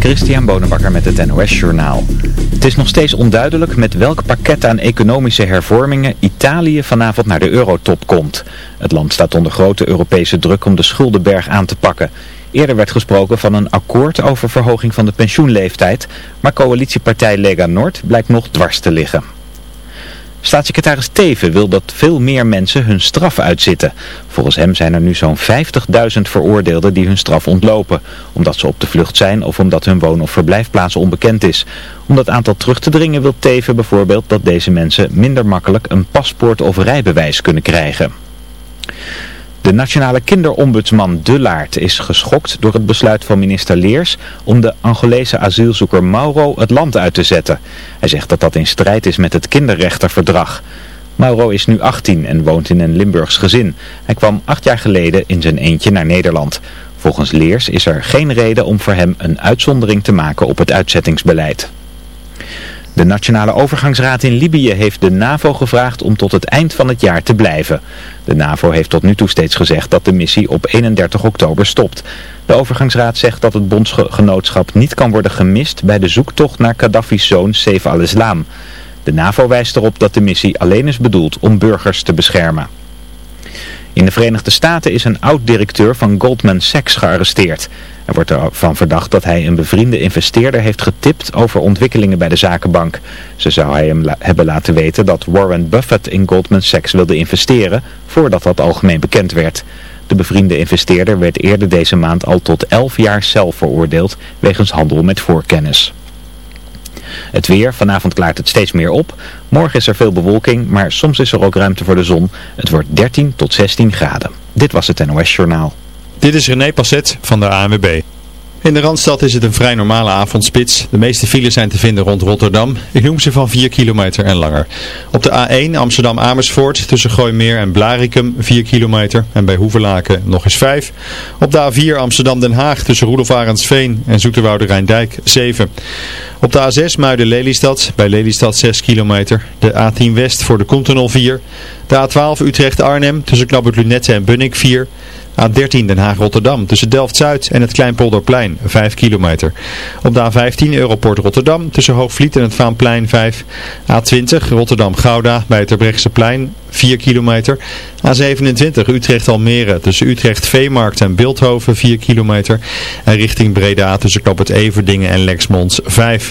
Christian Bonenbakker met het NOS Journaal. Het is nog steeds onduidelijk met welk pakket aan economische hervormingen Italië vanavond naar de eurotop komt. Het land staat onder grote Europese druk om de schuldenberg aan te pakken. Eerder werd gesproken van een akkoord over verhoging van de pensioenleeftijd, maar coalitiepartij Lega Nord blijkt nog dwars te liggen. Staatssecretaris Teven wil dat veel meer mensen hun straf uitzitten. Volgens hem zijn er nu zo'n 50.000 veroordeelden die hun straf ontlopen. Omdat ze op de vlucht zijn of omdat hun woon- of verblijfplaats onbekend is. Om dat aantal terug te dringen wil Teven bijvoorbeeld dat deze mensen minder makkelijk een paspoort of rijbewijs kunnen krijgen. De nationale kinderombudsman De Laart is geschokt door het besluit van minister Leers om de Angolese asielzoeker Mauro het land uit te zetten. Hij zegt dat dat in strijd is met het kinderrechterverdrag. Mauro is nu 18 en woont in een Limburgs gezin. Hij kwam acht jaar geleden in zijn eentje naar Nederland. Volgens Leers is er geen reden om voor hem een uitzondering te maken op het uitzettingsbeleid. De Nationale Overgangsraad in Libië heeft de NAVO gevraagd om tot het eind van het jaar te blijven. De NAVO heeft tot nu toe steeds gezegd dat de missie op 31 oktober stopt. De Overgangsraad zegt dat het bondsgenootschap niet kan worden gemist bij de zoektocht naar Gaddafi's zoon Saif al-Islam. De NAVO wijst erop dat de missie alleen is bedoeld om burgers te beschermen. In de Verenigde Staten is een oud-directeur van Goldman Sachs gearresteerd. Er wordt ervan verdacht dat hij een bevriende investeerder heeft getipt over ontwikkelingen bij de zakenbank. Ze zou hij hem hebben laten weten dat Warren Buffett in Goldman Sachs wilde investeren voordat dat algemeen bekend werd. De bevriende investeerder werd eerder deze maand al tot 11 jaar cel veroordeeld wegens handel met voorkennis. Het weer, vanavond klaart het steeds meer op. Morgen is er veel bewolking, maar soms is er ook ruimte voor de zon. Het wordt 13 tot 16 graden. Dit was het NOS Journaal. Dit is René Passet van de ANWB. In de Randstad is het een vrij normale avondspits. De meeste files zijn te vinden rond Rotterdam. Ik noem ze van 4 kilometer en langer. Op de A1 Amsterdam-Amersfoort tussen Gooimeer en Blarikum 4 kilometer. En bij Hoeverlaken nog eens 5. Op de A4 Amsterdam-Den Haag tussen Roelof Arendsveen en Zoeterwoude Rijndijk 7. Op de A6 Muiden-Lelystad bij Lelystad 6 kilometer. De A10 West voor de Continental 4. De A12 Utrecht-Arnhem tussen Knabbert Lunette en Bunnik 4. A13 Den Haag-Rotterdam tussen Delft-Zuid en het Kleinpolderplein 5 kilometer. Op de A15 Europort Rotterdam tussen Hoogvliet en het Vaanplein 5. A20 Rotterdam-Gouda bij het plein 4 kilometer. A27 Utrecht-Almere tussen Utrecht-Veemarkt en Beeldhoven 4 kilometer. En richting Breda tussen Knop het Everdingen en Lexmond 5.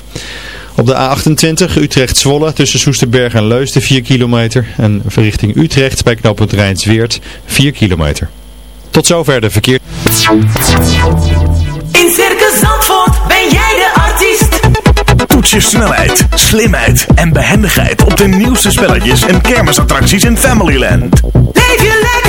Op de A28 Utrecht-Zwolle tussen Soesterberg en Leusden 4 kilometer. En richting Utrecht bij knooppunt Rijnsweert 4 kilometer. Tot zover de verkeer. In Circus Zandvoort ben jij de artiest. Toets je snelheid, slimheid en behendigheid op de nieuwste spelletjes en kermisattracties in Familyland. Leef je lekker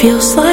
feels like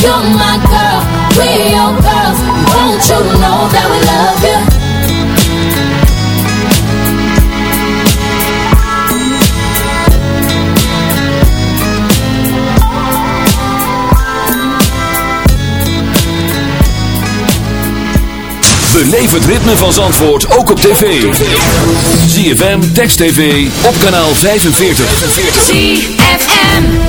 You're my girl, we're your girls Won't you know that we love you Beleef het ritme van Zandvoort ook op tv. ZFM, Text TV, op kanaal 45. ZFM.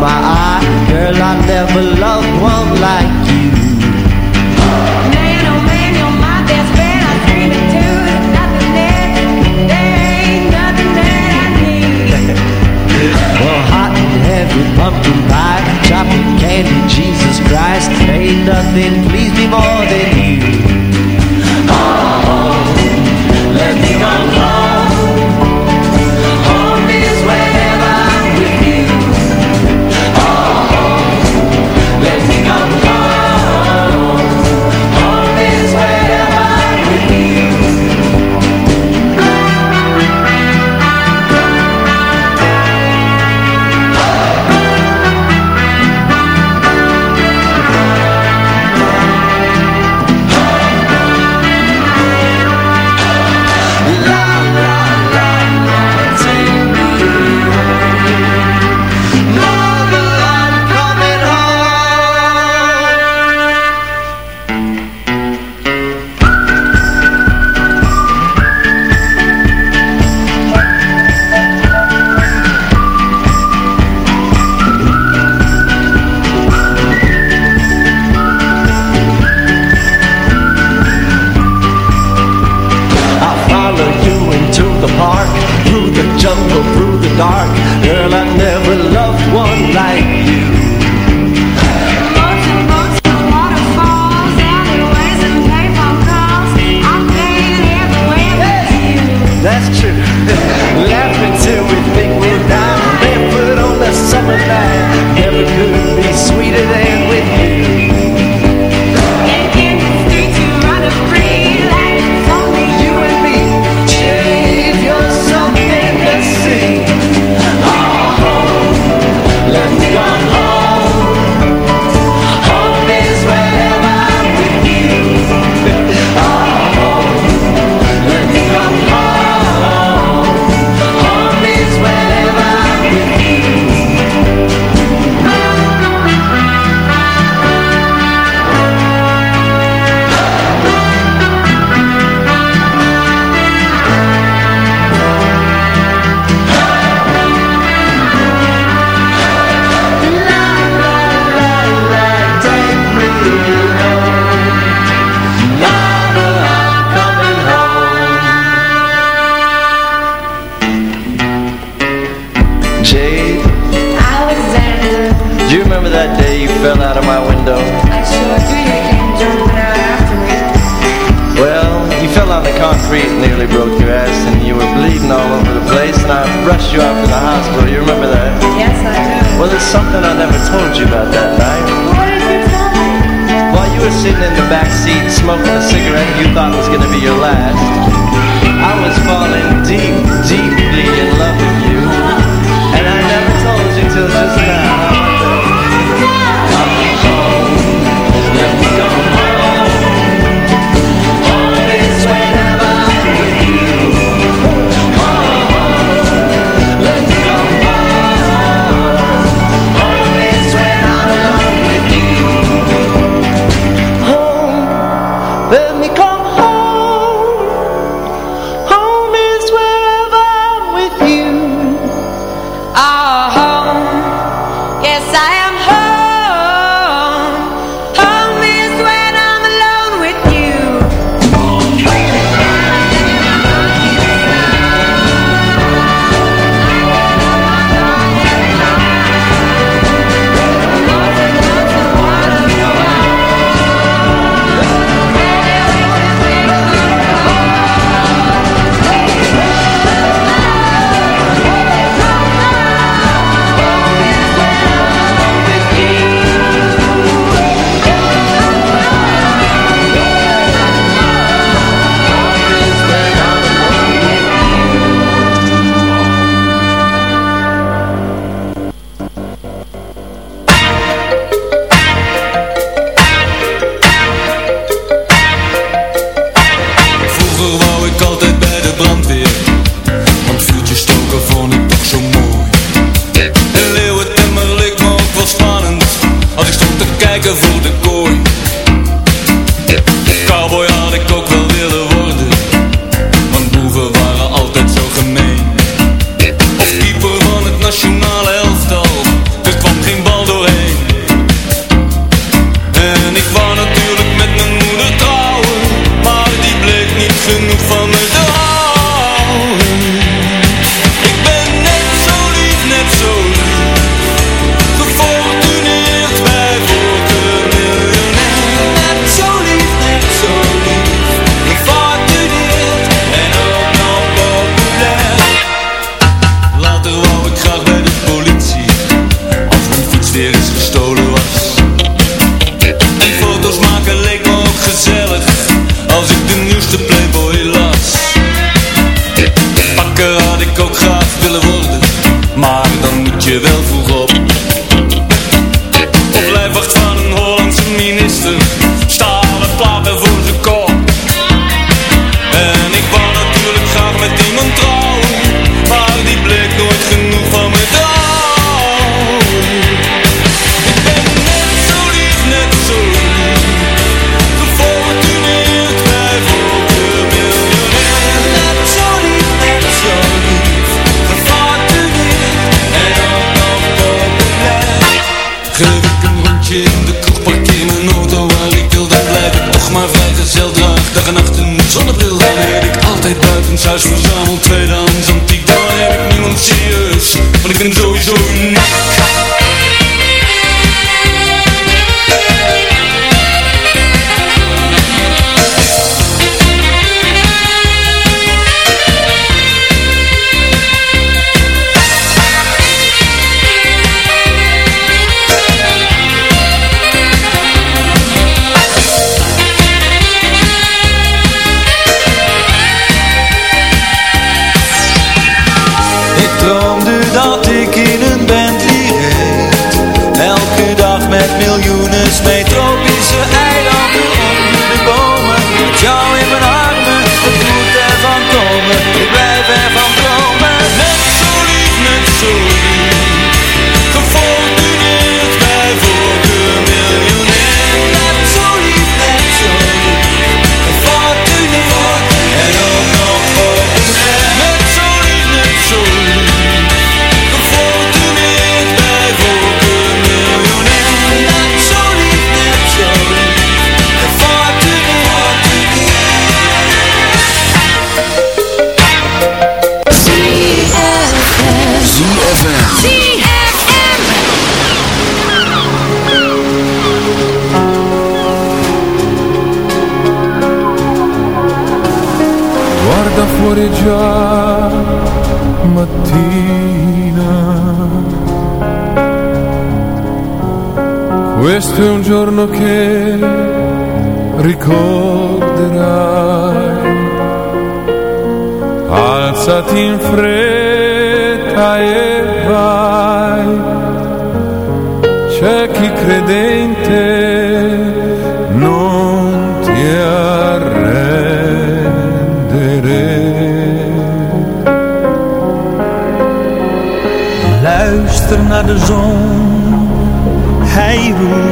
my eye. Girl, I never loved one like you. Man, oh man, you're my best I dream too, nothing There ain't nothing that I need. Well, hot and heavy pumpkin pie Chocolate candy, Jesus Christ. Ain't nothing please me more than you. Oh, oh let me go. Yes, I giorno che ricorderai. Alzati in fretta e vai, c'è chi crede in te, non ti arrendere. Luister naar de zon, hij roept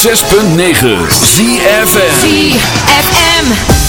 106.9 ZFM ZFM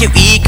You it weak